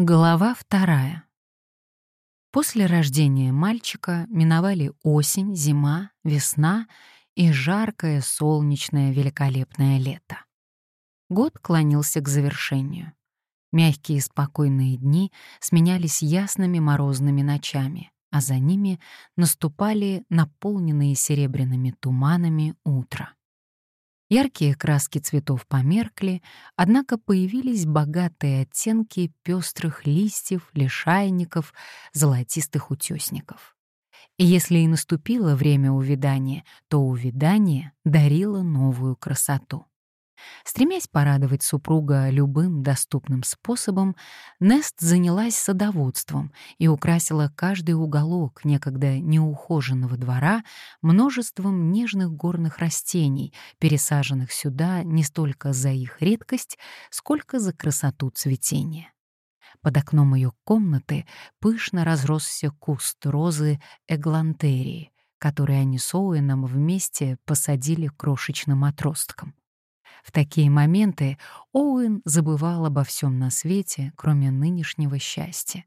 Глава вторая. После рождения мальчика миновали осень, зима, весна и жаркое, солнечное, великолепное лето. Год клонился к завершению. Мягкие спокойные дни сменялись ясными морозными ночами, а за ними наступали наполненные серебряными туманами утра. Яркие краски цветов померкли, однако появились богатые оттенки пестрых листьев, лишайников, золотистых утесников. И если и наступило время увядания, то увядание дарило новую красоту. Стремясь порадовать супруга любым доступным способом, Нест занялась садоводством и украсила каждый уголок некогда неухоженного двора множеством нежных горных растений, пересаженных сюда не столько за их редкость, сколько за красоту цветения. Под окном ее комнаты пышно разросся куст розы эглантерии, который они с Оуэном вместе посадили крошечным отростком. В такие моменты Оуэн забывал обо всем на свете, кроме нынешнего счастья.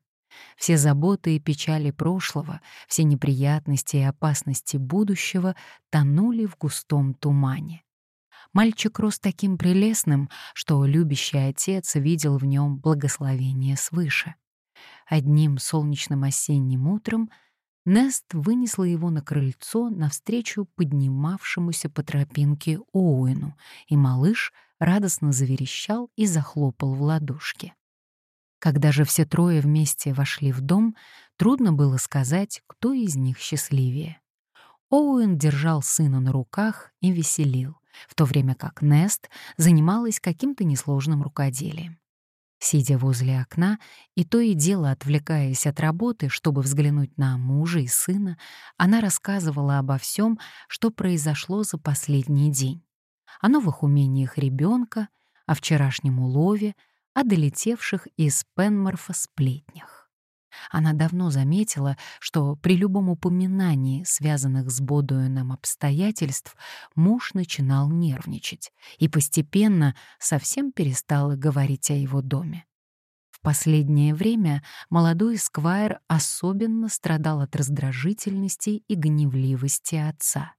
Все заботы и печали прошлого, все неприятности и опасности будущего тонули в густом тумане. Мальчик рос таким прелестным, что любящий отец видел в нем благословение свыше. Одним солнечным осенним утром — Нест вынесла его на крыльцо навстречу поднимавшемуся по тропинке Оуэну, и малыш радостно заверещал и захлопал в ладошки. Когда же все трое вместе вошли в дом, трудно было сказать, кто из них счастливее. Оуэн держал сына на руках и веселил, в то время как Нест занималась каким-то несложным рукоделием. Сидя возле окна и то и дело отвлекаясь от работы, чтобы взглянуть на мужа и сына, она рассказывала обо всем, что произошло за последний день. О новых умениях ребенка, о вчерашнем улове, о долетевших из Пенморфа сплетнях. Она давно заметила, что при любом упоминании связанных с Бодуэном обстоятельств муж начинал нервничать и постепенно совсем перестала говорить о его доме. В последнее время молодой Сквайр особенно страдал от раздражительности и гневливости отца.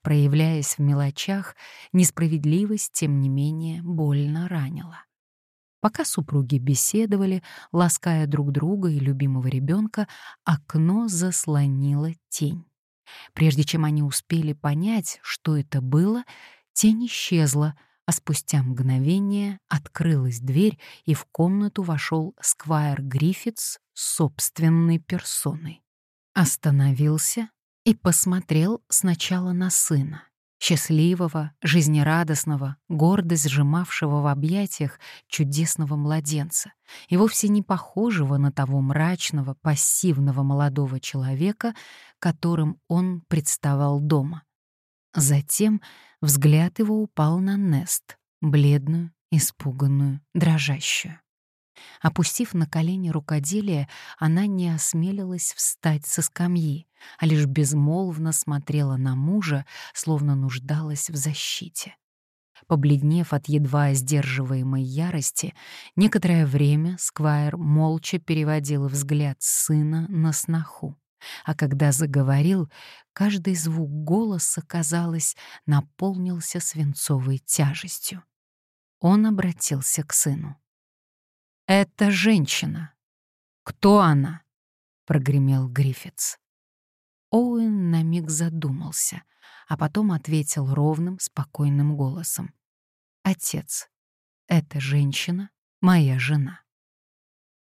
Проявляясь в мелочах, несправедливость, тем не менее, больно ранила. Пока супруги беседовали, лаская друг друга и любимого ребенка, окно заслонило тень. Прежде чем они успели понять, что это было, тень исчезла, а спустя мгновение открылась дверь, и в комнату вошел Сквайр Гриффитс собственной персоной. Остановился и посмотрел сначала на сына счастливого, жизнерадостного, гордо сжимавшего в объятиях чудесного младенца и вовсе не похожего на того мрачного, пассивного молодого человека, которым он представал дома. Затем взгляд его упал на Нест, бледную, испуганную, дрожащую. Опустив на колени рукоделие, она не осмелилась встать со скамьи, а лишь безмолвно смотрела на мужа, словно нуждалась в защите. Побледнев от едва сдерживаемой ярости, некоторое время Сквайр молча переводил взгляд сына на сноху. А когда заговорил, каждый звук голоса, казалось, наполнился свинцовой тяжестью. Он обратился к сыну. «Это женщина. Кто она?» — прогремел Гриффитс. Оуэн на миг задумался, а потом ответил ровным, спокойным голосом. «Отец, эта женщина — моя жена».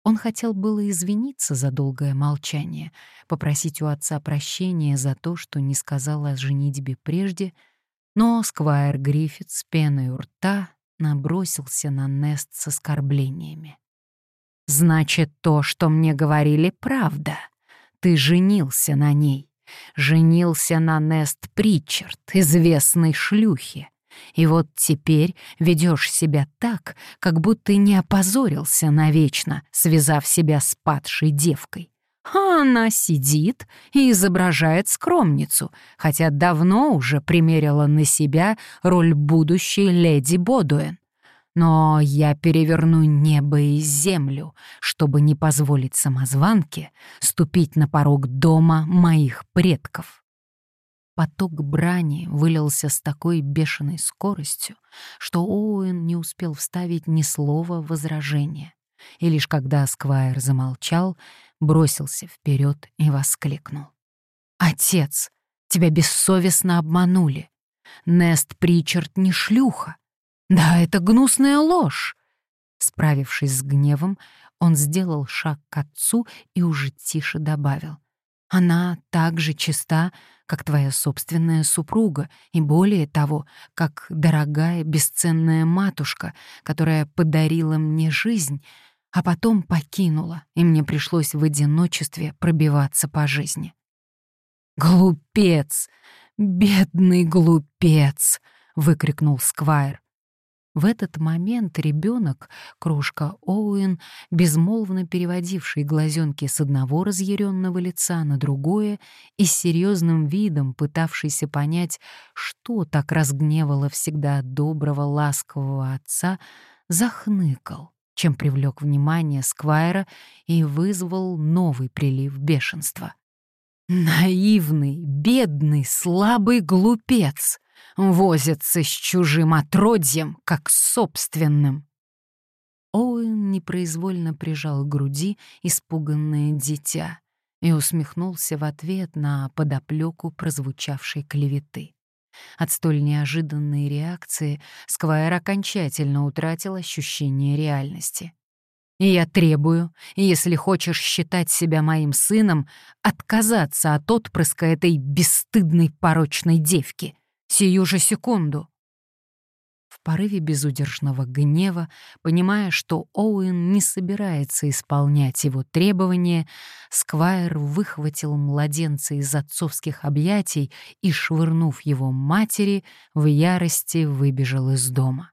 Он хотел было извиниться за долгое молчание, попросить у отца прощения за то, что не сказал о женитьбе прежде, но Сквайр Гриффит с пеной у рта набросился на Нест с оскорблениями. Значит, то, что мне говорили, правда. Ты женился на ней. Женился на Нест Причард, известной шлюхе. И вот теперь ведешь себя так, как будто не опозорился навечно, связав себя с падшей девкой. А она сидит и изображает скромницу, хотя давно уже примерила на себя роль будущей леди Бодуэн. Но я переверну небо и землю, чтобы не позволить самозванке ступить на порог дома моих предков. Поток брани вылился с такой бешеной скоростью, что Оуэн не успел вставить ни слова возражения, и лишь когда Сквайр замолчал, бросился вперед и воскликнул. «Отец, тебя бессовестно обманули. Нест Причард не шлюха. Да, это гнусная ложь!» Справившись с гневом, он сделал шаг к отцу и уже тише добавил. «Она так же чиста, как твоя собственная супруга, и более того, как дорогая бесценная матушка, которая подарила мне жизнь, а потом покинула, и мне пришлось в одиночестве пробиваться по жизни. «Глупец! Бедный глупец!» — выкрикнул Сквайр. В этот момент ребенок, кружка Оуэн, безмолвно переводивший глазенки с одного разъяренного лица на другое и с серьезным видом пытавшийся понять, что так разгневало всегда доброго ласкового отца, захныкал, чем привлек внимание Сквайра и вызвал новый прилив бешенства. «Наивный, бедный, слабый глупец!» Возится с чужим отродьем, как с собственным. Оуэн непроизвольно прижал к груди испуганное дитя и усмехнулся в ответ на подоплеку прозвучавшей клеветы. От столь неожиданной реакции Сквайр окончательно утратил ощущение реальности. И я требую, если хочешь считать себя моим сыном, отказаться от отпрыска этой бесстыдной порочной девки, Сию же секунду. В порыве безудержного гнева, понимая, что Оуэн не собирается исполнять его требования, Сквайр выхватил младенца из отцовских объятий и, швырнув его матери, в ярости выбежал из дома.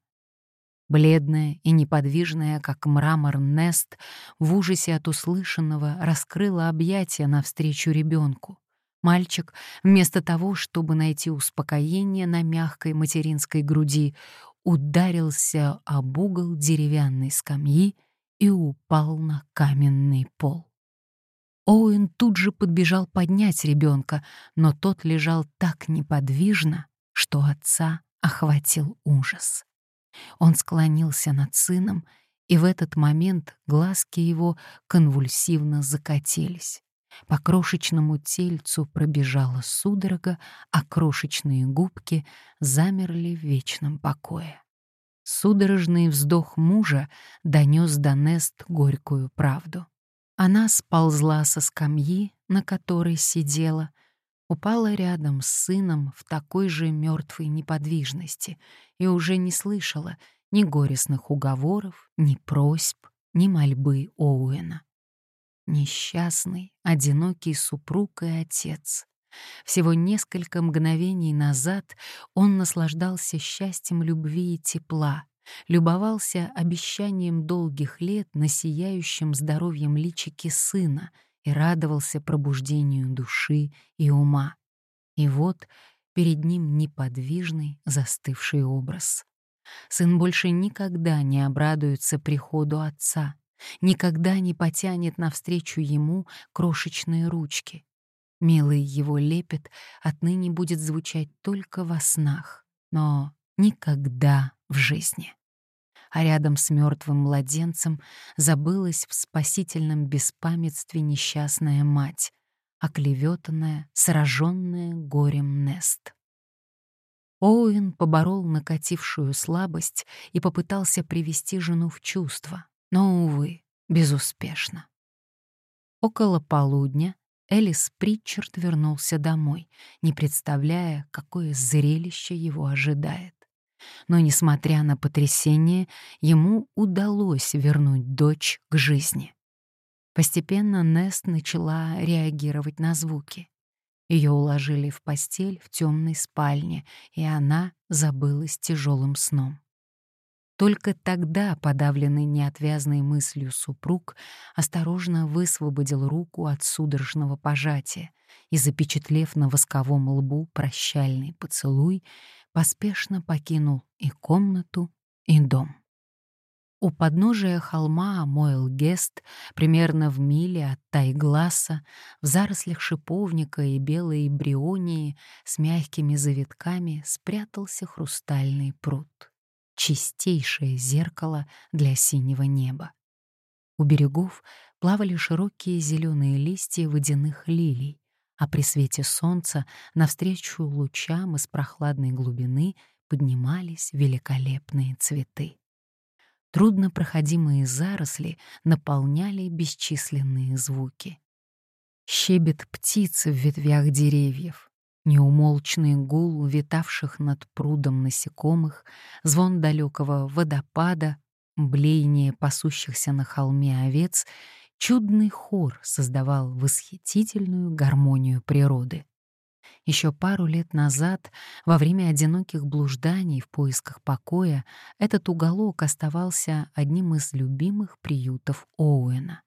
Бледная и неподвижная, как мрамор Нест, в ужасе от услышанного раскрыла объятия навстречу ребенку. Мальчик, вместо того, чтобы найти успокоение на мягкой материнской груди, ударился об угол деревянной скамьи и упал на каменный пол. Оуэн тут же подбежал поднять ребенка, но тот лежал так неподвижно, что отца охватил ужас. Он склонился над сыном, и в этот момент глазки его конвульсивно закатились. По крошечному тельцу пробежала судорога, а крошечные губки замерли в вечном покое. Судорожный вздох мужа донес до Нест горькую правду. Она сползла со скамьи, на которой сидела, упала рядом с сыном в такой же мертвой неподвижности и уже не слышала ни горестных уговоров, ни просьб, ни мольбы Оуэна. Несчастный, одинокий супруг и отец. Всего несколько мгновений назад он наслаждался счастьем любви и тепла, любовался обещанием долгих лет на сияющем здоровьем личике сына и радовался пробуждению души и ума. И вот перед ним неподвижный, застывший образ. Сын больше никогда не обрадуется приходу отца, никогда не потянет навстречу ему крошечные ручки. Милый его лепет отныне будет звучать только во снах, но никогда в жизни. А рядом с мертвым младенцем забылась в спасительном беспамятстве несчастная мать, оклеветанная, сраженная горем Нест. Оуэн поборол накатившую слабость и попытался привести жену в чувство, но, увы, безуспешно. Около полудня Элис Притчард вернулся домой, не представляя, какое зрелище его ожидает. Но, несмотря на потрясение, ему удалось вернуть дочь к жизни. Постепенно Нест начала реагировать на звуки. Ее уложили в постель в темной спальне, и она забылась тяжелым сном. Только тогда подавленный неотвязной мыслью супруг осторожно высвободил руку от судорожного пожатия и, запечатлев на восковом лбу прощальный поцелуй, поспешно покинул и комнату, и дом. У подножия холма Мойл-Гест, примерно в миле от Тайгласа, в зарослях шиповника и белой брионии с мягкими завитками спрятался хрустальный пруд. Чистейшее зеркало для синего неба. У берегов плавали широкие зеленые листья водяных лилий, а при свете солнца навстречу лучам из прохладной глубины поднимались великолепные цветы. Труднопроходимые заросли наполняли бесчисленные звуки. Щебет птиц в ветвях деревьев, неумолчный гул витавших над прудом насекомых, звон далекого водопада, блеяние пасущихся на холме овец, чудный хор создавал восхитительную гармонию природы. Еще пару лет назад, во время одиноких блужданий в поисках покоя, этот уголок оставался одним из любимых приютов Оуэна.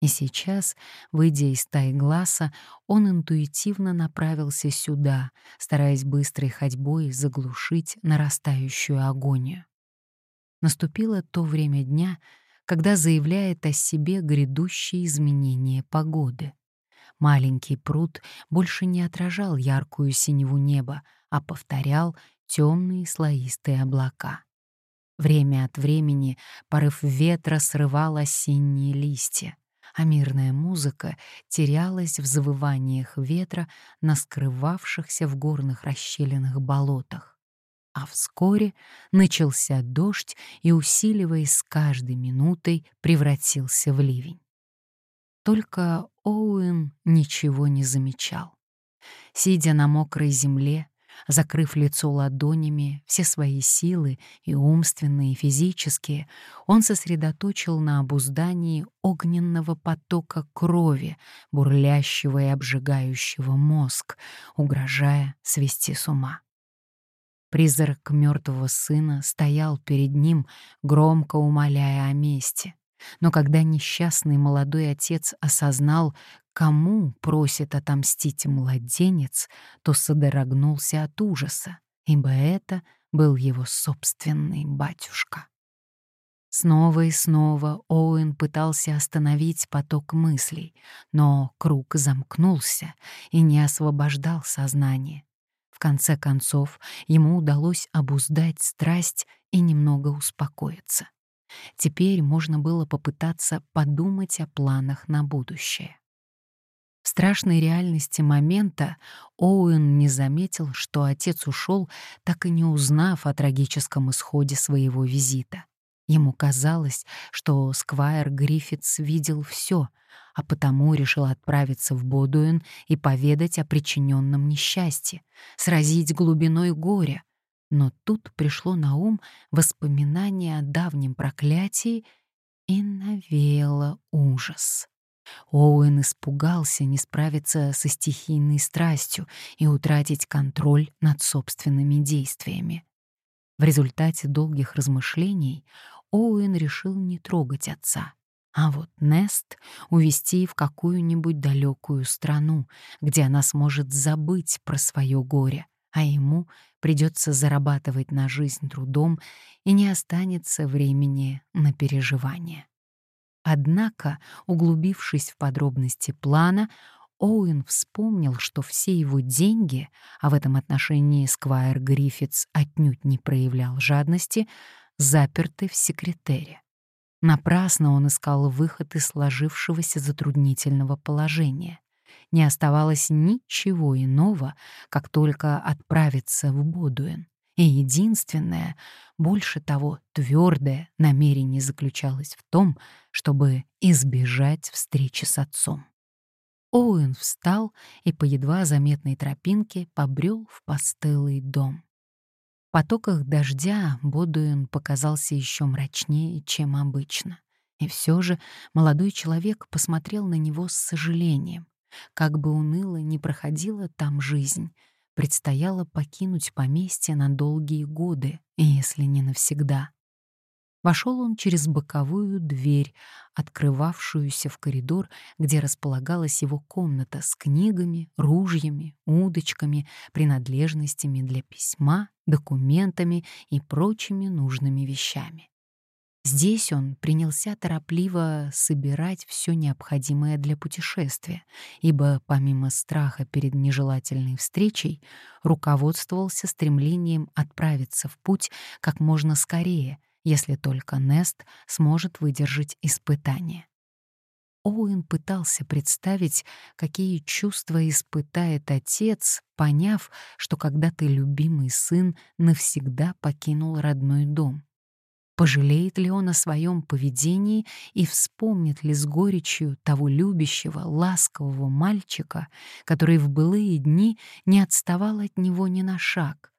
И сейчас, выйдя из стаи глаза, он интуитивно направился сюда, стараясь быстрой ходьбой заглушить нарастающую агонию. Наступило то время дня, когда заявляет о себе грядущие изменения погоды. Маленький пруд больше не отражал яркую синеву неба, а повторял темные слоистые облака. Время от времени порыв ветра срывал осенние листья, а мирная музыка терялась в завываниях ветра на скрывавшихся в горных расщелинах болотах. А вскоре начался дождь и, усиливаясь с каждой минутой, превратился в ливень. Только Оуэн ничего не замечал. Сидя на мокрой земле, закрыв лицо ладонями, все свои силы, и умственные, и физические, он сосредоточил на обуздании огненного потока крови, бурлящего и обжигающего мозг, угрожая свести с ума. Призрак мертвого сына стоял перед ним, громко умоляя о мести. Но когда несчастный молодой отец осознал, кому просит отомстить младенец, то содрогнулся от ужаса, ибо это был его собственный батюшка. Снова и снова Оуэн пытался остановить поток мыслей, но круг замкнулся и не освобождал сознание. В конце концов, ему удалось обуздать страсть и немного успокоиться. Теперь можно было попытаться подумать о планах на будущее. В страшной реальности момента Оуэн не заметил, что отец ушел, так и не узнав о трагическом исходе своего визита. Ему казалось, что Сквайр Гриффитс видел все, а потому решил отправиться в Бодуэн и поведать о причиненном несчастье, сразить глубиной горя, но тут пришло на ум воспоминание о давнем проклятии и навеяло ужас. Оуэн испугался не справиться со стихийной страстью и утратить контроль над собственными действиями. В результате долгих размышлений Оуэн решил не трогать отца, а вот Нест увезти в какую-нибудь далекую страну, где она сможет забыть про свое горе, а ему придется зарабатывать на жизнь трудом и не останется времени на переживания. Однако, углубившись в подробности плана, Оуэн вспомнил, что все его деньги, а в этом отношении Сквайр Гриффитс отнюдь не проявлял жадности, заперты в секретере. Напрасно он искал выход из сложившегося затруднительного положения не оставалось ничего иного, как только отправиться в Бодуэн. И единственное, больше того, твердое намерение заключалось в том, чтобы избежать встречи с отцом. Оуэн встал и по едва заметной тропинке побрел в постылый дом. В потоках дождя Бодуэн показался еще мрачнее, чем обычно. И все же молодой человек посмотрел на него с сожалением. Как бы уныло не проходила там жизнь, предстояло покинуть поместье на долгие годы, если не навсегда. Вошел он через боковую дверь, открывавшуюся в коридор, где располагалась его комната с книгами, ружьями, удочками, принадлежностями для письма, документами и прочими нужными вещами. Здесь он принялся торопливо собирать все необходимое для путешествия, ибо помимо страха перед нежелательной встречей руководствовался стремлением отправиться в путь как можно скорее, если только Нест сможет выдержать испытание. Оуэн пытался представить, какие чувства испытает отец, поняв, что когда-то любимый сын навсегда покинул родной дом. Пожалеет ли он о своем поведении и вспомнит ли с горечью того любящего, ласкового мальчика, который в былые дни не отставал от него ни на шаг?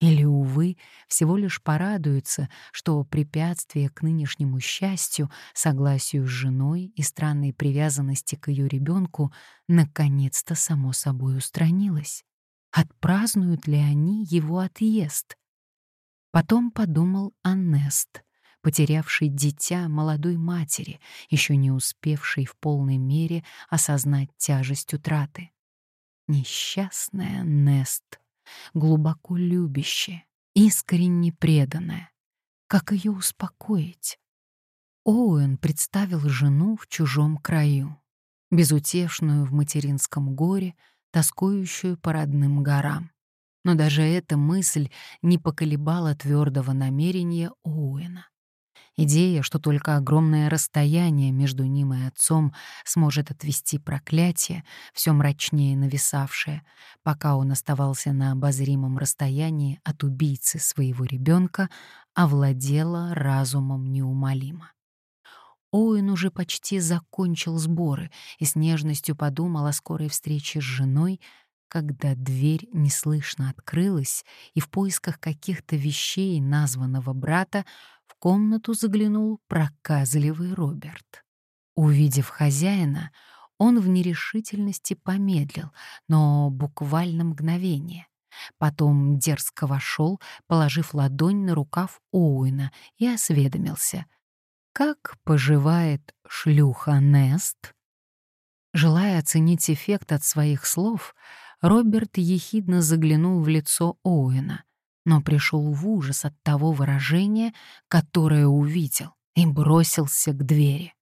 Или, увы, всего лишь порадуется, что препятствие к нынешнему счастью, согласию с женой и странной привязанности к ее ребенку наконец-то само собой устранилось? Отпразднуют ли они его отъезд? Потом подумал о Нест, потерявшей дитя молодой матери, еще не успевшей в полной мере осознать тяжесть утраты. Несчастная Нест, глубоко любящая, искренне преданная. Как ее успокоить? Оуэн представил жену в чужом краю, безутешную в материнском горе, тоскующую по родным горам. Но даже эта мысль не поколебала твердого намерения Оуэна. Идея, что только огромное расстояние между ним и отцом сможет отвести проклятие, все мрачнее нависавшее, пока он оставался на обозримом расстоянии от убийцы своего ребенка, овладела разумом неумолимо. Оуэн уже почти закончил сборы и с нежностью подумал о скорой встрече с женой, когда дверь неслышно открылась, и в поисках каких-то вещей названного брата комнату заглянул проказливый Роберт. Увидев хозяина, он в нерешительности помедлил, но буквально мгновение. Потом дерзко вошел, положив ладонь на рукав Оуэна, и осведомился. «Как поживает шлюха Нест?» Желая оценить эффект от своих слов, Роберт ехидно заглянул в лицо Оуэна, но пришел в ужас от того выражения, которое увидел, и бросился к двери.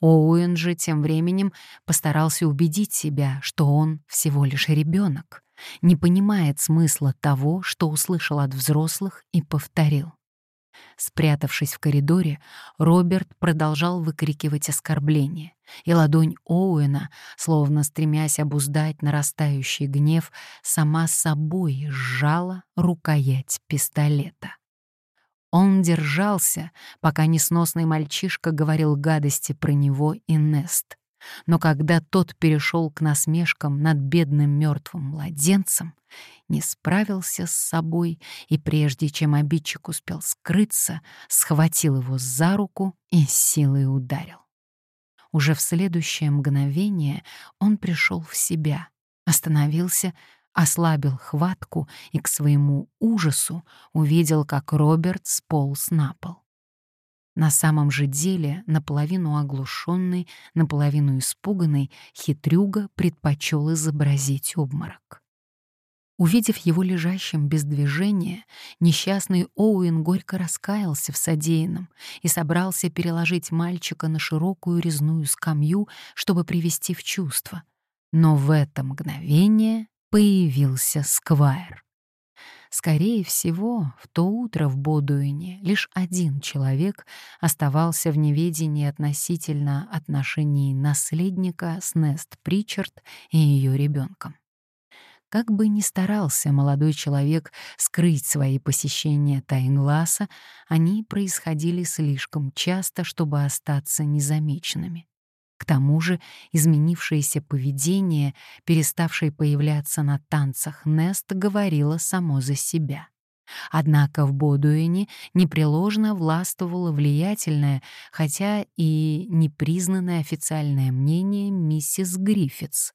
Оуэн же тем временем постарался убедить себя, что он всего лишь ребенок, не понимает смысла того, что услышал от взрослых и повторил. Спрятавшись в коридоре, Роберт продолжал выкрикивать оскорбления, и ладонь Оуэна, словно стремясь обуздать нарастающий гнев, сама собой сжала рукоять пистолета. Он держался, пока несносный мальчишка говорил гадости про него и Нест. Но когда тот перешел к насмешкам над бедным мертвым младенцем, не справился с собой и прежде чем обидчик успел скрыться, схватил его за руку и силой ударил. Уже в следующее мгновение он пришел в себя, остановился, ослабил хватку и к своему ужасу увидел, как Роберт сполз на пол. На самом же деле, наполовину оглушенный, наполовину испуганный, хитрюга предпочел изобразить обморок. Увидев его лежащим без движения, несчастный Оуэн горько раскаялся в содеянном и собрался переложить мальчика на широкую резную скамью, чтобы привести в чувство. Но в это мгновение появился Сквайр. Скорее всего, в то утро в Бодуине лишь один человек оставался в неведении относительно отношений наследника с Нест Причард и ее ребенком. Как бы ни старался молодой человек скрыть свои посещения Тайнгласа, они происходили слишком часто, чтобы остаться незамеченными. К тому же изменившееся поведение, переставшее появляться на танцах Нест, говорило само за себя. Однако в Бодуэне непреложно властвовало влиятельное, хотя и непризнанное официальное мнение миссис Гриффитс.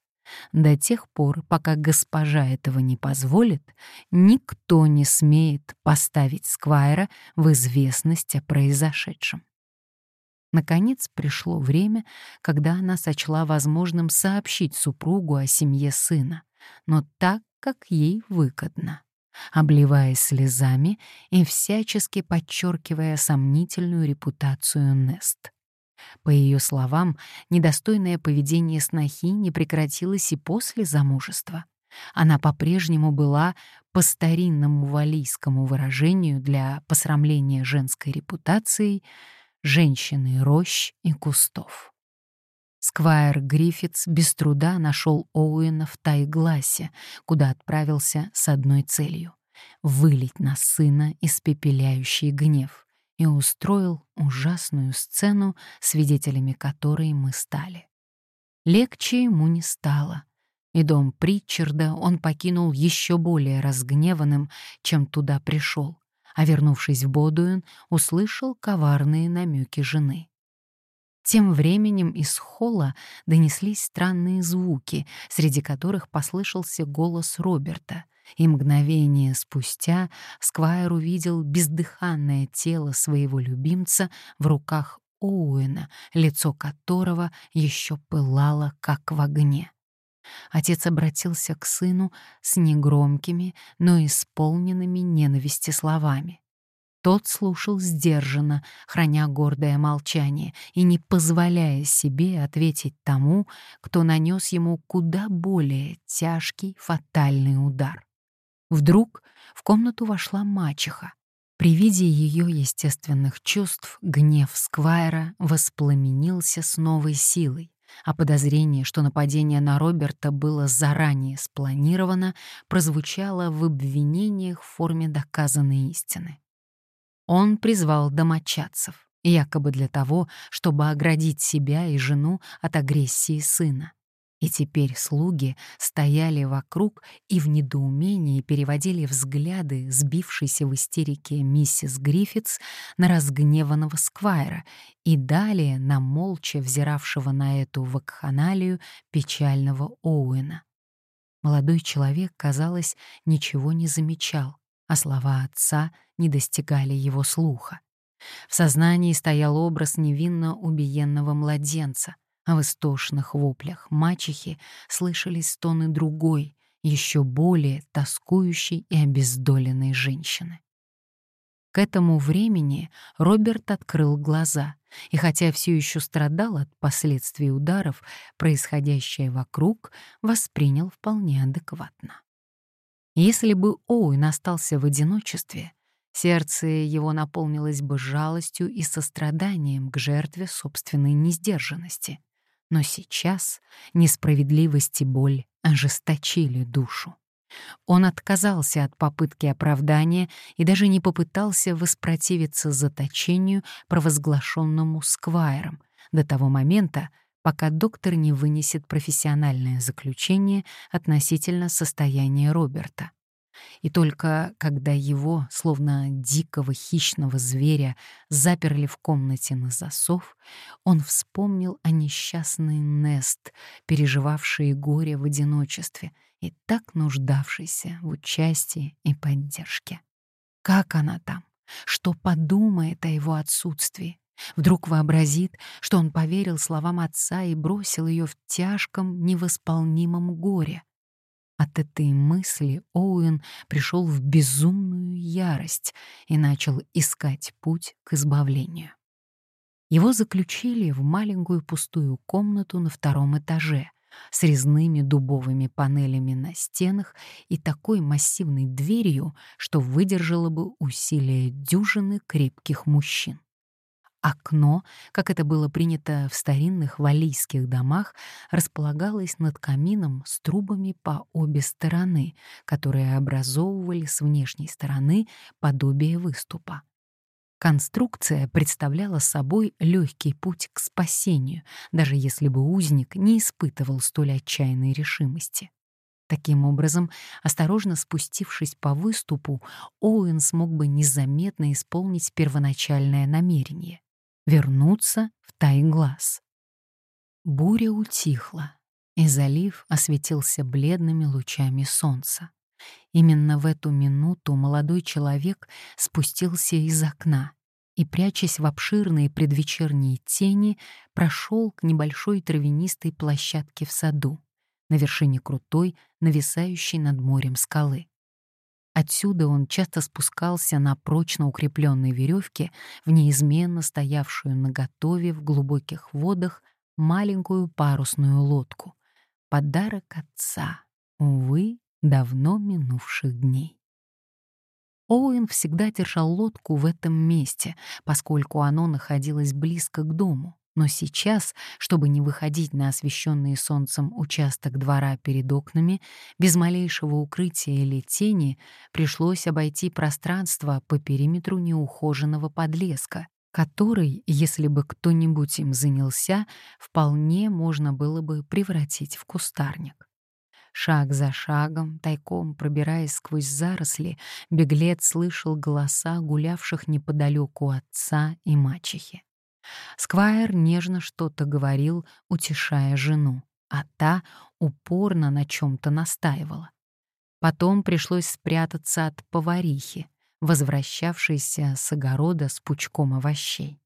До тех пор, пока госпожа этого не позволит, никто не смеет поставить Сквайра в известность о произошедшем. Наконец пришло время, когда она сочла возможным сообщить супругу о семье сына, но так, как ей выгодно. обливаясь слезами и всячески подчеркивая сомнительную репутацию Нест. По ее словам, недостойное поведение снохи не прекратилось и после замужества. Она по-прежнему была по старинному валийскому выражению для посрамления женской репутацией женщиной рощ и кустов. Сквайр Гриффитс без труда нашел Оуэна в Тайгласе, куда отправился с одной целью — вылить на сына испепеляющий гнев, и устроил ужасную сцену, свидетелями которой мы стали. Легче ему не стало — и дом Притчарда он покинул еще более разгневанным, чем туда пришел, а вернувшись в Бодуэн, услышал коварные намеки жены. Тем временем из холла донеслись странные звуки, среди которых послышался голос Роберта, и мгновение спустя Сквайр увидел бездыханное тело своего любимца в руках Оуэна, лицо которого еще пылало, как в огне. Отец обратился к сыну с негромкими, но исполненными ненависти словами. Тот слушал сдержанно, храня гордое молчание и не позволяя себе ответить тому, кто нанес ему куда более тяжкий фатальный удар. Вдруг в комнату вошла мачеха. При виде ее естественных чувств гнев Сквайра воспламенился с новой силой а подозрение, что нападение на Роберта было заранее спланировано, прозвучало в обвинениях в форме доказанной истины. Он призвал домочадцев, якобы для того, чтобы оградить себя и жену от агрессии сына. И теперь слуги стояли вокруг и в недоумении переводили взгляды сбившейся в истерике миссис Гриффитс на разгневанного Сквайра и далее на молча взиравшего на эту вакханалию печального Оуэна. Молодой человек, казалось, ничего не замечал, а слова отца не достигали его слуха. В сознании стоял образ невинно убиенного младенца — а в истошных воплях мачехи слышались стоны другой, еще более тоскующей и обездоленной женщины. К этому времени Роберт открыл глаза, и хотя все еще страдал от последствий ударов, происходящее вокруг воспринял вполне адекватно. Если бы Оуэн остался в одиночестве, сердце его наполнилось бы жалостью и состраданием к жертве собственной несдержанности — но сейчас несправедливость и боль ожесточили душу. Он отказался от попытки оправдания и даже не попытался воспротивиться заточению, провозглашенному Сквайром, до того момента, пока доктор не вынесет профессиональное заключение относительно состояния Роберта. И только когда его, словно дикого хищного зверя, заперли в комнате на засов, он вспомнил о несчастной Нест, переживавшей горе в одиночестве и так нуждавшейся в участии и поддержке. Как она там? Что подумает о его отсутствии? Вдруг вообразит, что он поверил словам отца и бросил ее в тяжком, невосполнимом горе — от этой мысли Оуэн пришел в безумную ярость и начал искать путь к избавлению. Его заключили в маленькую пустую комнату на втором этаже с резными дубовыми панелями на стенах и такой массивной дверью, что выдержало бы усилия дюжины крепких мужчин. Окно, как это было принято в старинных валийских домах, располагалось над камином с трубами по обе стороны, которые образовывали с внешней стороны подобие выступа. Конструкция представляла собой легкий путь к спасению, даже если бы узник не испытывал столь отчаянной решимости. Таким образом, осторожно спустившись по выступу, Оуэн смог бы незаметно исполнить первоначальное намерение вернуться в Тайглаз. Буря утихла, и залив осветился бледными лучами солнца. Именно в эту минуту молодой человек спустился из окна и, прячась в обширные предвечерние тени, прошел к небольшой травянистой площадке в саду, на вершине крутой, нависающей над морем скалы. Отсюда он часто спускался на прочно укрепленной веревке в неизменно стоявшую наготове в глубоких водах маленькую парусную лодку. Подарок отца, увы, давно минувших дней. Оуэн всегда держал лодку в этом месте, поскольку оно находилось близко к дому. Но сейчас, чтобы не выходить на освещенный солнцем участок двора перед окнами, без малейшего укрытия или тени, пришлось обойти пространство по периметру неухоженного подлеска, который, если бы кто-нибудь им занялся, вполне можно было бы превратить в кустарник. Шаг за шагом, тайком пробираясь сквозь заросли, беглец слышал голоса гулявших неподалеку отца и мачехи. Сквайр нежно что-то говорил, утешая жену, а та упорно на чем-то настаивала. Потом пришлось спрятаться от поварихи, возвращавшейся с огорода с пучком овощей.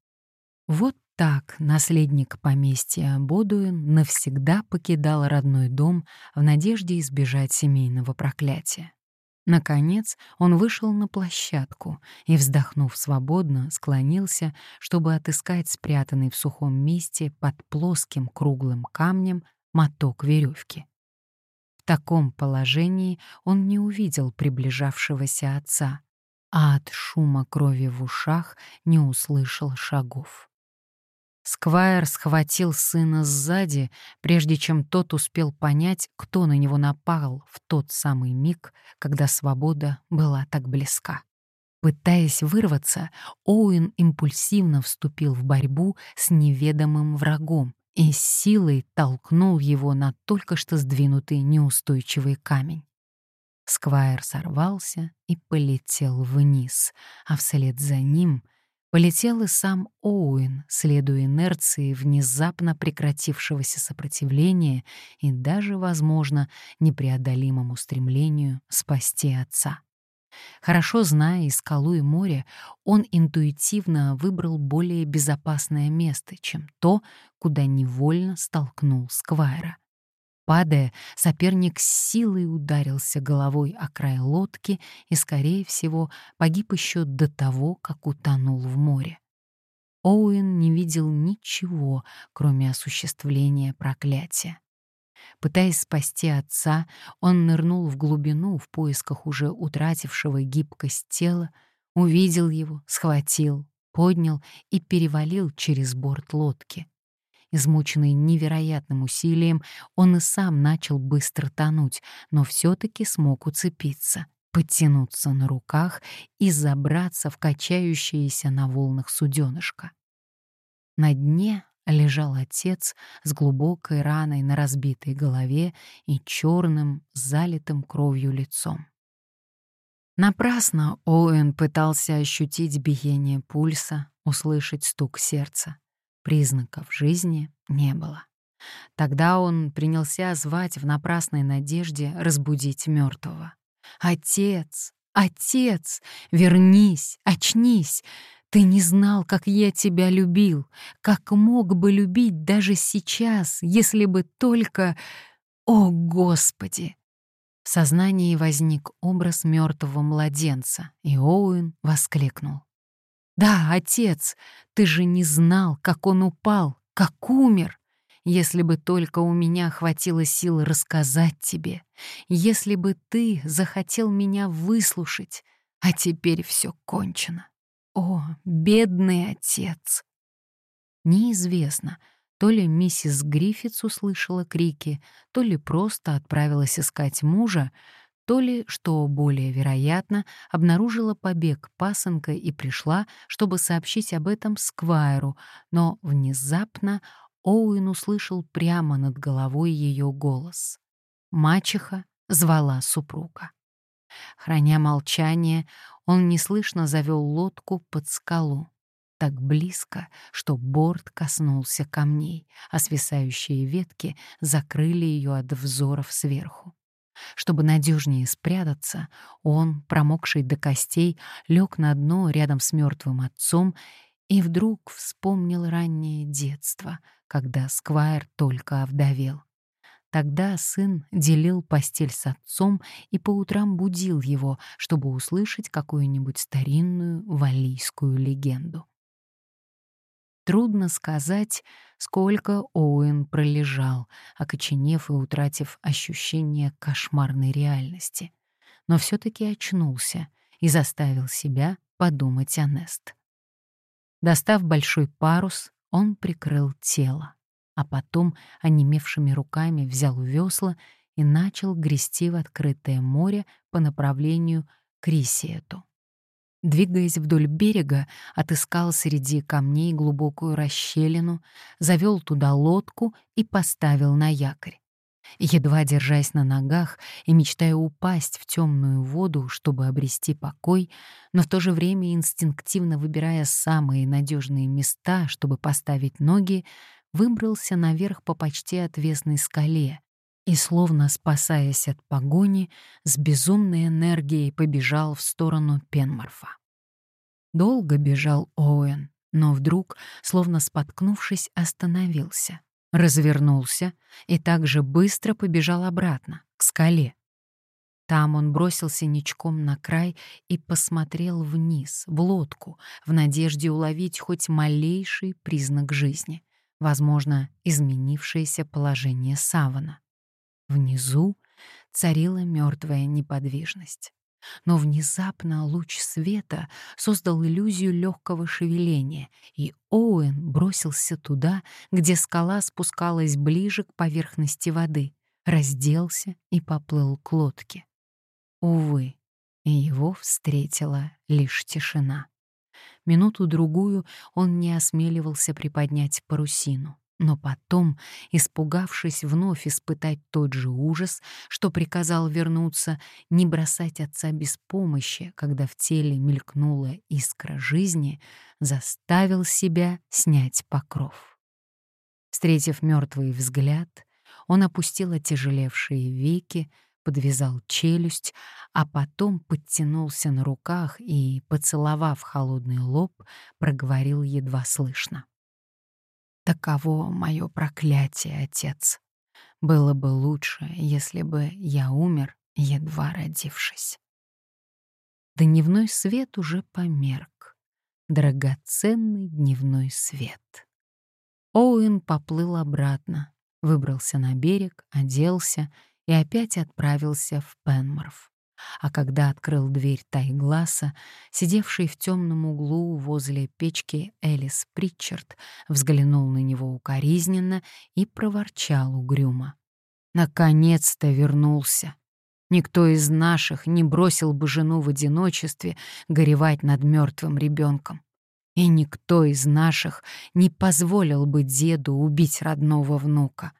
Вот так наследник поместья Бодуин навсегда покидал родной дом в надежде избежать семейного проклятия. Наконец он вышел на площадку и, вздохнув свободно, склонился, чтобы отыскать спрятанный в сухом месте под плоским круглым камнем моток веревки. В таком положении он не увидел приближавшегося отца, а от шума крови в ушах не услышал шагов. Сквайр схватил сына сзади, прежде чем тот успел понять, кто на него напал в тот самый миг, когда свобода была так близка. Пытаясь вырваться, Оуэн импульсивно вступил в борьбу с неведомым врагом и с силой толкнул его на только что сдвинутый неустойчивый камень. Сквайр сорвался и полетел вниз, а вслед за ним — Полетел и сам Оуэн, следуя инерции внезапно прекратившегося сопротивления и даже, возможно, непреодолимому стремлению спасти отца. Хорошо зная и скалу, и море, он интуитивно выбрал более безопасное место, чем то, куда невольно столкнул Сквайра. Падая, соперник с силой ударился головой о край лодки и, скорее всего, погиб еще до того, как утонул в море. Оуэн не видел ничего, кроме осуществления проклятия. Пытаясь спасти отца, он нырнул в глубину в поисках уже утратившего гибкость тела, увидел его, схватил, поднял и перевалил через борт лодки. Измученный невероятным усилием, он и сам начал быстро тонуть, но все-таки смог уцепиться, подтянуться на руках и забраться в качающееся на волнах суденышко. На дне лежал отец с глубокой раной на разбитой голове и черным, залитым кровью лицом. Напрасно Оуэн пытался ощутить биение пульса, услышать стук сердца. Признаков жизни не было. Тогда он принялся звать в напрасной надежде разбудить мертвого. «Отец! Отец! Вернись! Очнись! Ты не знал, как я тебя любил, как мог бы любить даже сейчас, если бы только... О, Господи!» В сознании возник образ мертвого младенца, и Оуэн воскликнул. Да, отец, ты же не знал, как он упал, как умер. Если бы только у меня хватило сил рассказать тебе, если бы ты захотел меня выслушать, а теперь все кончено. О, бедный отец! Неизвестно, то ли миссис Гриффитс услышала крики, то ли просто отправилась искать мужа, то ли, что более вероятно, обнаружила побег пасынка и пришла, чтобы сообщить об этом Сквайру, но внезапно Оуэн услышал прямо над головой ее голос. Мачеха звала супруга. Храня молчание, он неслышно завел лодку под скалу, так близко, что борт коснулся камней, а свисающие ветки закрыли ее от взоров сверху. Чтобы надежнее спрятаться, он, промокший до костей, лег на дно рядом с мертвым отцом и вдруг вспомнил раннее детство, когда Сквайр только овдовел. Тогда сын делил постель с отцом и по утрам будил его, чтобы услышать какую-нибудь старинную валлийскую легенду. Трудно сказать, сколько Оуэн пролежал, окоченев и утратив ощущение кошмарной реальности. Но все-таки очнулся и заставил себя подумать о Нест. Достав большой парус, он прикрыл тело а потом онемевшими руками взял весла и начал грести в открытое море по направлению к Рисиету. Двигаясь вдоль берега, отыскал среди камней глубокую расщелину, завел туда лодку и поставил на якорь. Едва держась на ногах и мечтая упасть в темную воду, чтобы обрести покой, но в то же время инстинктивно выбирая самые надежные места, чтобы поставить ноги, выбрался наверх по почти отвесной скале и, словно спасаясь от погони, с безумной энергией побежал в сторону Пенморфа. Долго бежал Оуэн, но вдруг, словно споткнувшись, остановился, развернулся и также быстро побежал обратно, к скале. Там он бросился ничком на край и посмотрел вниз, в лодку, в надежде уловить хоть малейший признак жизни возможно, изменившееся положение савана. Внизу царила мертвая неподвижность. Но внезапно луч света создал иллюзию легкого шевеления, и Оуэн бросился туда, где скала спускалась ближе к поверхности воды, разделся и поплыл к лодке. Увы, его встретила лишь тишина. Минуту-другую он не осмеливался приподнять парусину. Но потом, испугавшись вновь испытать тот же ужас, что приказал вернуться, не бросать отца без помощи, когда в теле мелькнула искра жизни, заставил себя снять покров. Встретив мертвый взгляд, он опустил отяжелевшие веки, подвязал челюсть, а потом подтянулся на руках и, поцеловав холодный лоб, проговорил едва слышно. «Таково мое проклятие, отец. Было бы лучше, если бы я умер, едва родившись». Дневной свет уже померк. Драгоценный дневной свет. Оуэн поплыл обратно, выбрался на берег, оделся — и опять отправился в Пенморф. А когда открыл дверь Тайгласа, сидевший в темном углу возле печки Элис Притчард взглянул на него укоризненно и проворчал угрюмо. «Наконец-то вернулся!» Никто из наших не бросил бы жену в одиночестве горевать над мертвым ребенком. И никто из наших не позволил бы деду убить родного внука.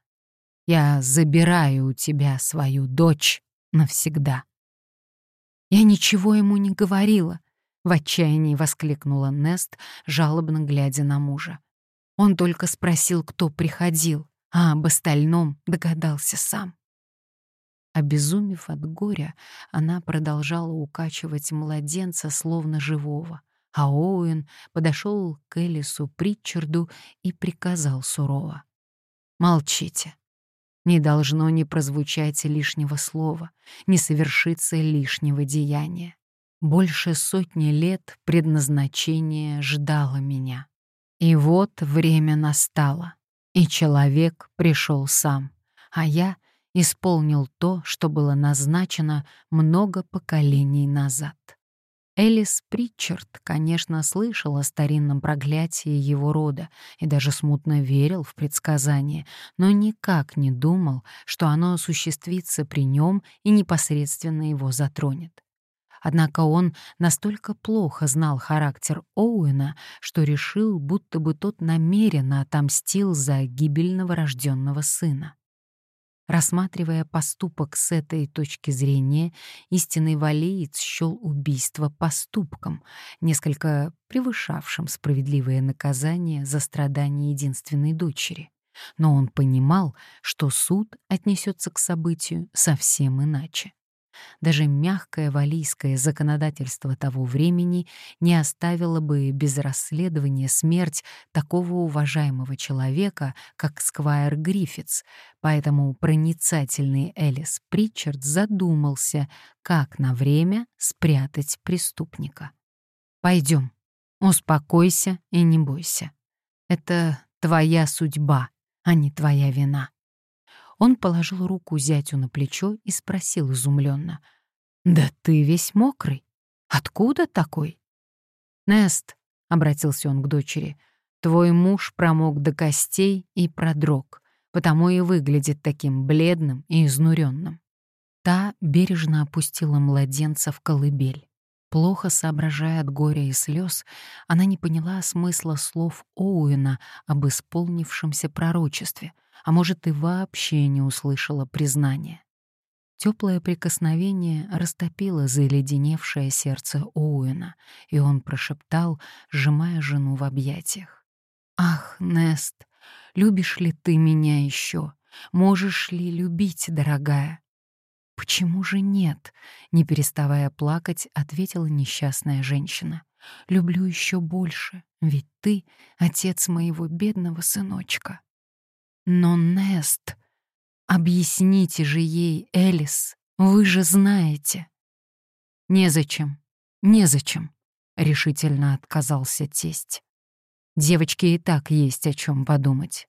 Я забираю у тебя свою дочь навсегда». «Я ничего ему не говорила», — в отчаянии воскликнула Нест, жалобно глядя на мужа. Он только спросил, кто приходил, а об остальном догадался сам. Обезумев от горя, она продолжала укачивать младенца, словно живого, а Оуэн подошел к Элису Притчарду и приказал сурово. «Молчите. Не должно ни прозвучать лишнего слова, не совершиться лишнего деяния. Больше сотни лет предназначение ждало меня. И вот время настало, и человек пришел сам, а я исполнил то, что было назначено много поколений назад. Элис Притчард, конечно, слышал о старинном проклятии его рода и даже смутно верил в предсказание, но никак не думал, что оно осуществится при нем и непосредственно его затронет. Однако он настолько плохо знал характер Оуэна, что решил, будто бы тот намеренно отомстил за гибель новорожденного сына. Рассматривая поступок с этой точки зрения, истинный валеец счел убийство поступком, несколько превышавшим справедливое наказание за страдания единственной дочери. Но он понимал, что суд отнесется к событию совсем иначе. Даже мягкое валийское законодательство того времени не оставило бы без расследования смерть такого уважаемого человека, как Сквайр Гриффитс, поэтому проницательный Элис Притчард задумался, как на время спрятать преступника. «Пойдем, успокойся и не бойся. Это твоя судьба, а не твоя вина». Он положил руку зятю на плечо и спросил изумленно: «Да ты весь мокрый. Откуда такой?» «Нест», — обратился он к дочери, — «твой муж промок до костей и продрог, потому и выглядит таким бледным и изнуренным». Та бережно опустила младенца в колыбель. Плохо соображая от горя и слез, она не поняла смысла слов Оуэна об исполнившемся пророчестве — а может и вообще не услышала признания. Теплое прикосновение растопило заледеневшее сердце Оуэна, и он прошептал, сжимая жену в объятиях. «Ах, Нест, любишь ли ты меня еще? Можешь ли любить, дорогая?» «Почему же нет?» — не переставая плакать, ответила несчастная женщина. «Люблю еще больше, ведь ты — отец моего бедного сыночка». Но Нест... Объясните же ей, Элис, вы же знаете. Незачем, незачем, решительно отказался тесть. Девочке и так есть о чем подумать.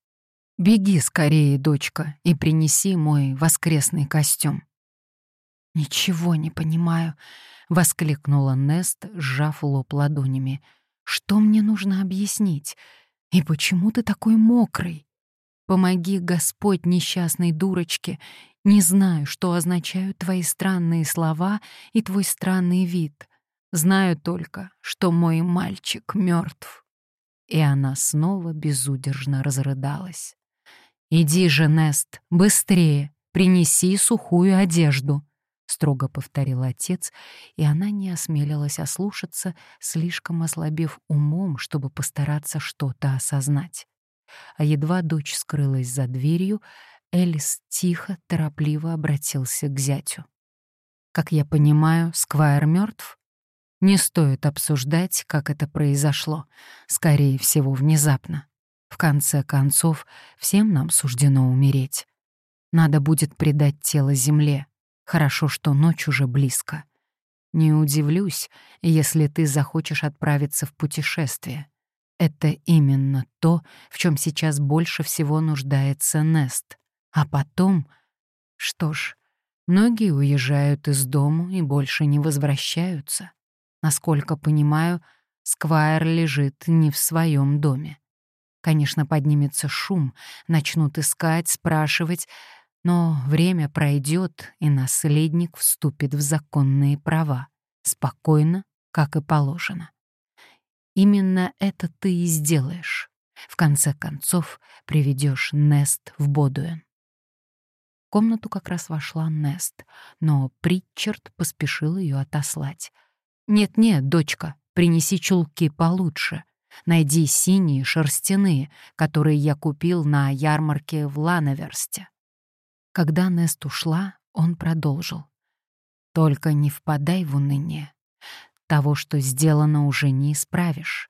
Беги скорее, дочка, и принеси мой воскресный костюм. Ничего не понимаю, воскликнула Нест, сжав лоб ладонями. Что мне нужно объяснить? И почему ты такой мокрый? Помоги, Господь, несчастной дурочке. Не знаю, что означают твои странные слова и твой странный вид. Знаю только, что мой мальчик мертв. И она снова безудержно разрыдалась. «Иди же, Нест, быстрее, принеси сухую одежду», — строго повторил отец, и она не осмелилась ослушаться, слишком ослабев умом, чтобы постараться что-то осознать а едва дочь скрылась за дверью, Элис тихо, торопливо обратился к зятю. «Как я понимаю, Сквайр мертв? Не стоит обсуждать, как это произошло, скорее всего, внезапно. В конце концов, всем нам суждено умереть. Надо будет предать тело земле. Хорошо, что ночь уже близко. Не удивлюсь, если ты захочешь отправиться в путешествие. Это именно то, в чем сейчас больше всего нуждается Нест. А потом... Что ж, многие уезжают из дому и больше не возвращаются. Насколько понимаю, Сквайр лежит не в своем доме. Конечно, поднимется шум, начнут искать, спрашивать, но время пройдет, и наследник вступит в законные права, спокойно, как и положено. Именно это ты и сделаешь. В конце концов, приведешь Нест в Бодуэн. В комнату как раз вошла Нест, но Притчард поспешил ее отослать. «Нет-нет, дочка, принеси чулки получше. Найди синие шерстяные, которые я купил на ярмарке в Ланаверсте». Когда Нест ушла, он продолжил. «Только не впадай в уныние. Того, что сделано, уже не исправишь.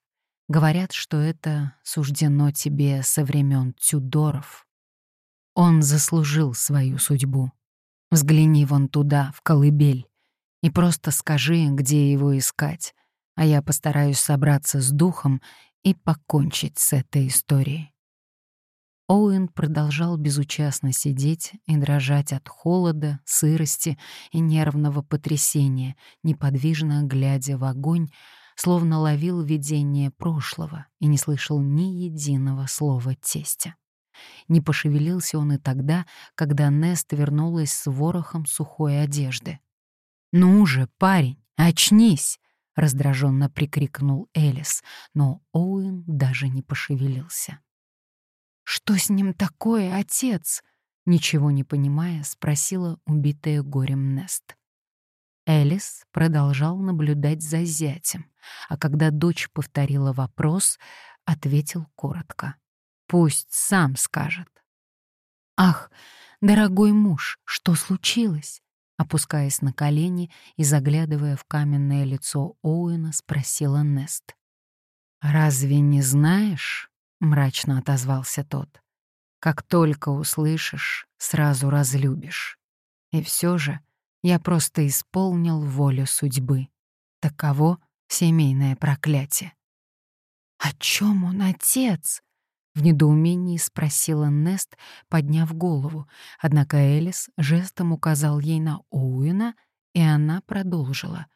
Говорят, что это суждено тебе со времен Тюдоров. Он заслужил свою судьбу. Взгляни вон туда, в колыбель, и просто скажи, где его искать, а я постараюсь собраться с духом и покончить с этой историей. Оуэн продолжал безучастно сидеть и дрожать от холода, сырости и нервного потрясения, неподвижно глядя в огонь, словно ловил видение прошлого и не слышал ни единого слова тестя. Не пошевелился он и тогда, когда Нест вернулась с ворохом сухой одежды. «Ну же, парень, очнись!» — раздраженно прикрикнул Элис, но Оуэн даже не пошевелился. «Что с ним такое, отец?» Ничего не понимая, спросила убитая горем Нест. Элис продолжал наблюдать за зятем, а когда дочь повторила вопрос, ответил коротко. «Пусть сам скажет». «Ах, дорогой муж, что случилось?» — Опускаясь на колени и заглядывая в каменное лицо Оуэна, спросила Нест. «Разве не знаешь?» — мрачно отозвался тот. «Как только услышишь, сразу разлюбишь. И все же я просто исполнил волю судьбы. Таково семейное проклятие». «О чем он, отец?» В недоумении спросила Нест, подняв голову, однако Элис жестом указал ей на Оуэна, и она продолжила.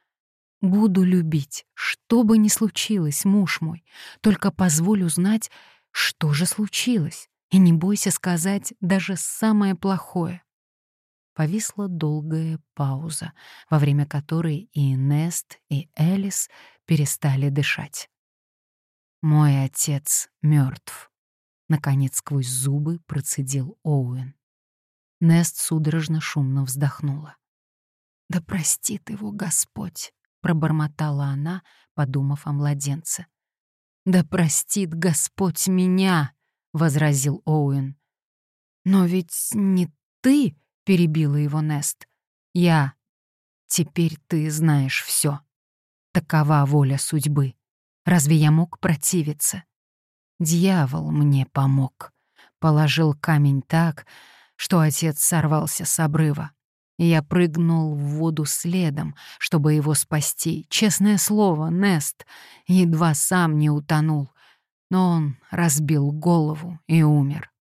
«Буду любить, что бы ни случилось, муж мой, только позволю знать, что же случилось, и не бойся сказать даже самое плохое». Повисла долгая пауза, во время которой и Нест, и Элис перестали дышать. «Мой отец мертв», Наконец сквозь зубы процедил Оуэн. Нест судорожно шумно вздохнула. «Да простит его Господь!» — пробормотала она, подумав о младенце. «Да простит Господь меня!» — возразил Оуэн. «Но ведь не ты!» — перебила его Нест. «Я. Теперь ты знаешь все. Такова воля судьбы. Разве я мог противиться?» Дьявол мне помог. Положил камень так, что отец сорвался с обрыва. Я прыгнул в воду следом, чтобы его спасти. Честное слово, Нест едва сам не утонул, но он разбил голову и умер.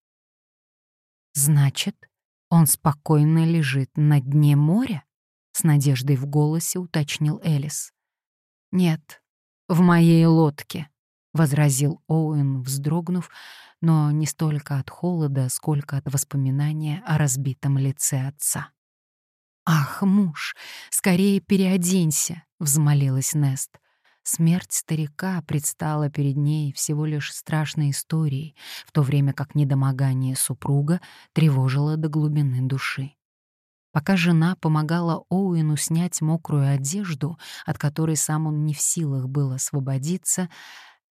Значит, он спокойно лежит на дне моря? С надеждой в голосе уточнил Элис. Нет, в моей лодке, возразил Оуэн, вздрогнув, но не столько от холода, сколько от воспоминания о разбитом лице отца. «Ах, муж, скорее переоденься!» — взмолилась Нест. Смерть старика предстала перед ней всего лишь страшной историей, в то время как недомогание супруга тревожило до глубины души. Пока жена помогала Оуэну снять мокрую одежду, от которой сам он не в силах был освободиться,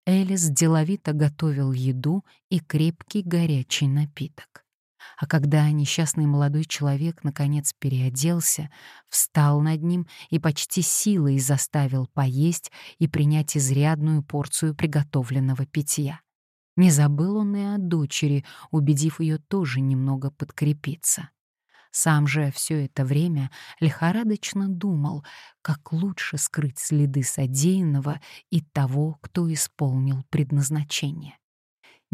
Элис деловито готовил еду и крепкий горячий напиток. А когда несчастный молодой человек наконец переоделся, встал над ним и почти силой заставил поесть и принять изрядную порцию приготовленного питья. Не забыл он и о дочери, убедив ее тоже немного подкрепиться. Сам же все это время лихорадочно думал, как лучше скрыть следы содеянного и того, кто исполнил предназначение.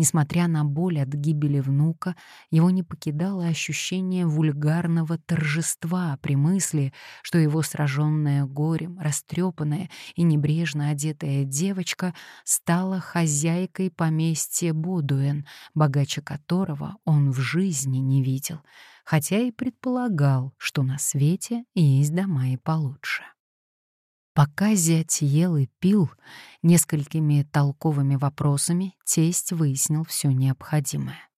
Несмотря на боль от гибели внука, его не покидало ощущение вульгарного торжества при мысли, что его сраженная горем, растрепанная и небрежно одетая девочка стала хозяйкой поместья Бодуэн, богаче которого он в жизни не видел, хотя и предполагал, что на свете есть дома и получше. Пока зять ел и пил, несколькими толковыми вопросами тесть выяснил все необходимое.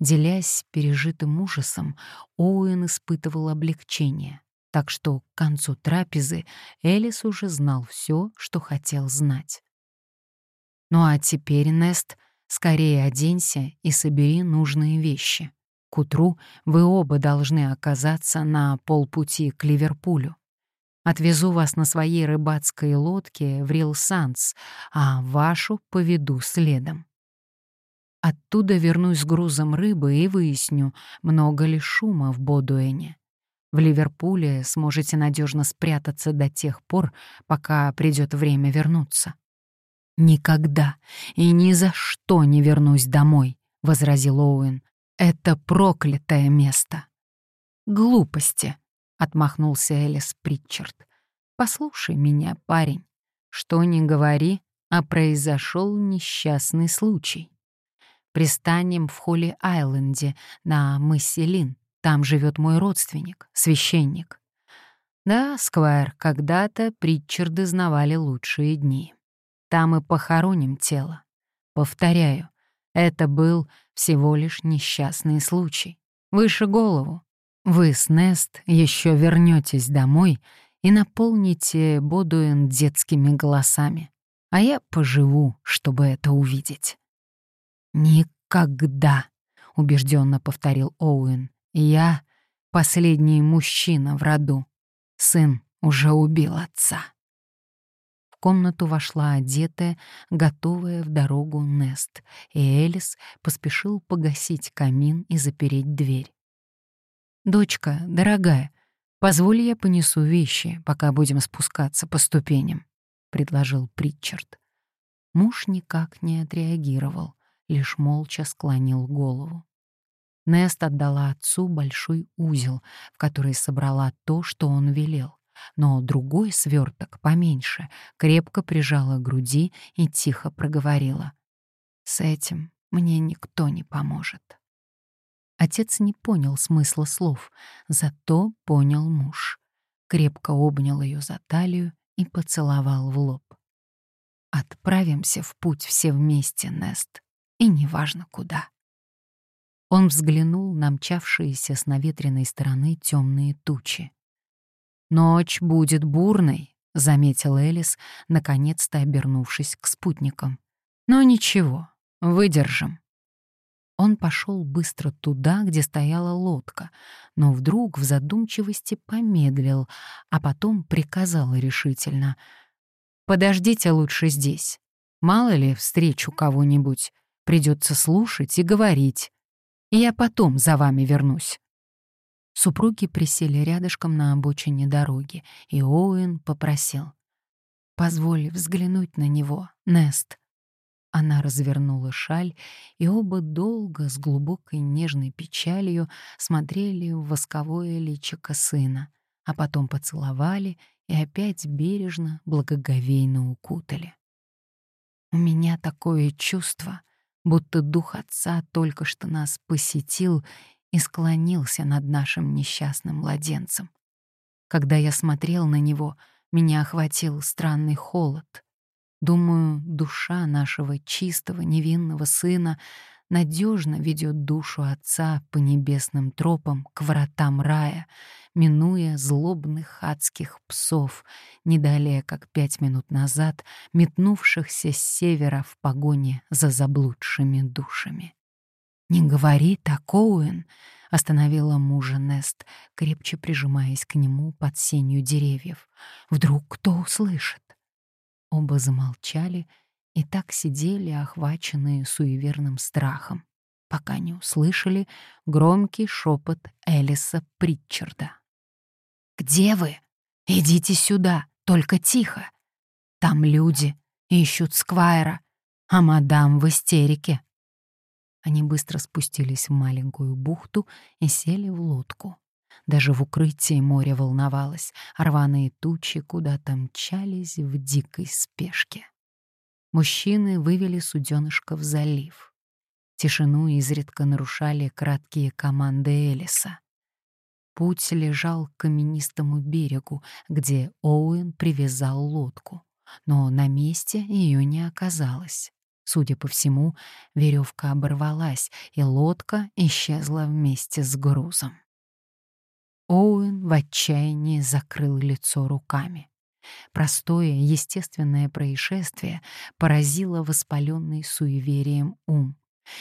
Делясь пережитым ужасом, Оуэн испытывал облегчение, так что к концу трапезы Элис уже знал все, что хотел знать. «Ну а теперь, Нест, скорее оденься и собери нужные вещи. К утру вы оба должны оказаться на полпути к Ливерпулю. Отвезу вас на своей рыбацкой лодке в Рилсанс, а вашу поведу следом. Оттуда вернусь с грузом рыбы и выясню, много ли шума в Бодуэне. В Ливерпуле сможете надежно спрятаться до тех пор, пока придет время вернуться. «Никогда и ни за что не вернусь домой», — возразил Оуэн. «Это проклятое место». «Глупости», — отмахнулся Элис Притчард. «Послушай меня, парень. Что ни говори, а произошел несчастный случай. Пристанем в Холли-Айленде на мысе Лин. Там живет мой родственник, священник. Да, Сквайр, когда-то Притчарды знавали лучшие дни. Там и похороним тело. Повторяю, это был всего лишь несчастный случай. Выше голову. Вы с Нест еще вернетесь домой и наполните Бодуэн детскими голосами, а я поживу, чтобы это увидеть. «Никогда», — убежденно повторил Оуэн, — «я последний мужчина в роду. Сын уже убил отца. В комнату вошла одетая, готовая в дорогу Нест, и Элис поспешил погасить камин и запереть дверь. «Дочка, дорогая, позволь я понесу вещи, пока будем спускаться по ступеням», — предложил Притчард. Муж никак не отреагировал, лишь молча склонил голову. Нест отдала отцу большой узел, в который собрала то, что он велел, но другой сверток, поменьше, крепко прижала к груди и тихо проговорила. «С этим мне никто не поможет». Отец не понял смысла слов, зато понял муж. Крепко обнял ее за талию и поцеловал в лоб. «Отправимся в путь все вместе, Нест, и неважно куда». Он взглянул на мчавшиеся с наветренной стороны темные тучи. «Ночь будет бурной», — заметил Элис, наконец-то обернувшись к спутникам. «Но ничего, выдержим». Он пошел быстро туда, где стояла лодка, но вдруг в задумчивости помедлил, а потом приказал решительно. «Подождите лучше здесь. Мало ли встречу кого-нибудь. Придется слушать и говорить. Я потом за вами вернусь». Супруги присели рядышком на обочине дороги, и Оуэн попросил. «Позволь взглянуть на него, Нест». Она развернула шаль, и оба долго, с глубокой нежной печалью, смотрели в восковое личико сына, а потом поцеловали и опять бережно, благоговейно укутали. «У меня такое чувство», будто дух отца только что нас посетил и склонился над нашим несчастным младенцем. Когда я смотрел на него, меня охватил странный холод. Думаю, душа нашего чистого невинного сына надежно ведет душу отца по небесным тропам к вратам рая, минуя злобных адских псов, не как пять минут назад, метнувшихся с севера в погоне за заблудшими душами. «Не говори так, Оуэн!» — остановила мужа Нест, крепче прижимаясь к нему под сенью деревьев. «Вдруг кто услышит?» Оба замолчали и так сидели, охваченные суеверным страхом, пока не услышали громкий шепот Элиса Притчарда. «Где вы? Идите сюда, только тихо. Там люди ищут Сквайра, а мадам в истерике». Они быстро спустились в маленькую бухту и сели в лодку. Даже в укрытии море волновалось, а рваные тучи куда-то мчались в дикой спешке. Мужчины вывели суденышко в залив. Тишину изредка нарушали краткие команды Элиса. Путь лежал к каменистому берегу, где Оуэн привязал лодку, но на месте ее не оказалось. Судя по всему, веревка оборвалась, и лодка исчезла вместе с грузом. Оуэн в отчаянии закрыл лицо руками. Простое, естественное происшествие поразило воспаленный суеверием ум.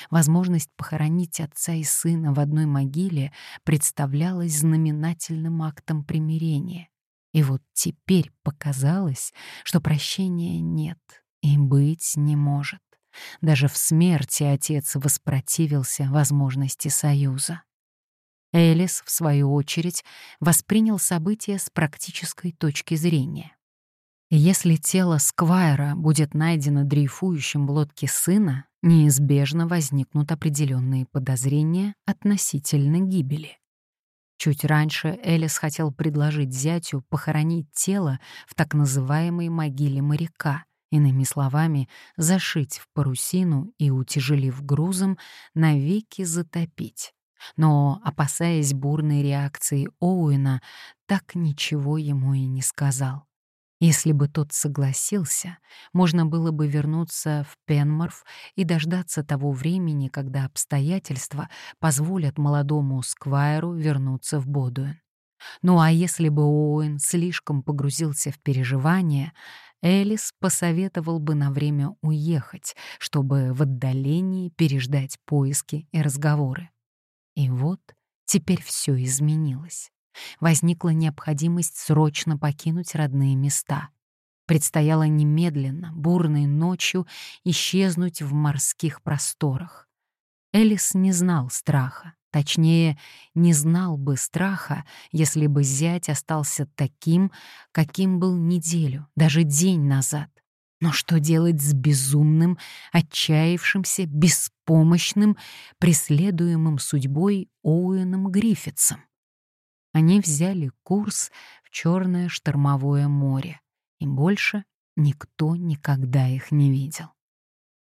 Возможность похоронить отца и сына в одной могиле представлялась знаменательным актом примирения. И вот теперь показалось, что прощения нет и быть не может. Даже в смерти отец воспротивился возможности союза. Элис, в свою очередь, воспринял события с практической точки зрения. Если тело Сквайра будет найдено дрейфующим в лодке сына, неизбежно возникнут определенные подозрения относительно гибели. Чуть раньше Элис хотел предложить зятю похоронить тело в так называемой могиле моряка, иными словами, зашить в парусину и, утяжелив грузом, навеки затопить. Но, опасаясь бурной реакции Оуэна, так ничего ему и не сказал. Если бы тот согласился, можно было бы вернуться в Пенморф и дождаться того времени, когда обстоятельства позволят молодому Сквайру вернуться в Бодуэн. Ну а если бы Оуэн слишком погрузился в переживания, Элис посоветовал бы на время уехать, чтобы в отдалении переждать поиски и разговоры. И вот Теперь все изменилось. Возникла необходимость срочно покинуть родные места. Предстояло немедленно, бурной ночью, исчезнуть в морских просторах. Элис не знал страха, точнее, не знал бы страха, если бы зять остался таким, каким был неделю, даже день назад. Но что делать с безумным, отчаявшимся, беспомощным, преследуемым судьбой Оуэном Гриффитсом? Они взяли курс в черное штормовое море, и больше никто никогда их не видел.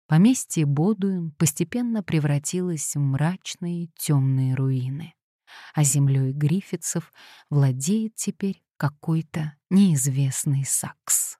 Поместье Бодуин постепенно превратилось в мрачные темные руины, а землей Гриффитсов владеет теперь какой-то неизвестный Сакс.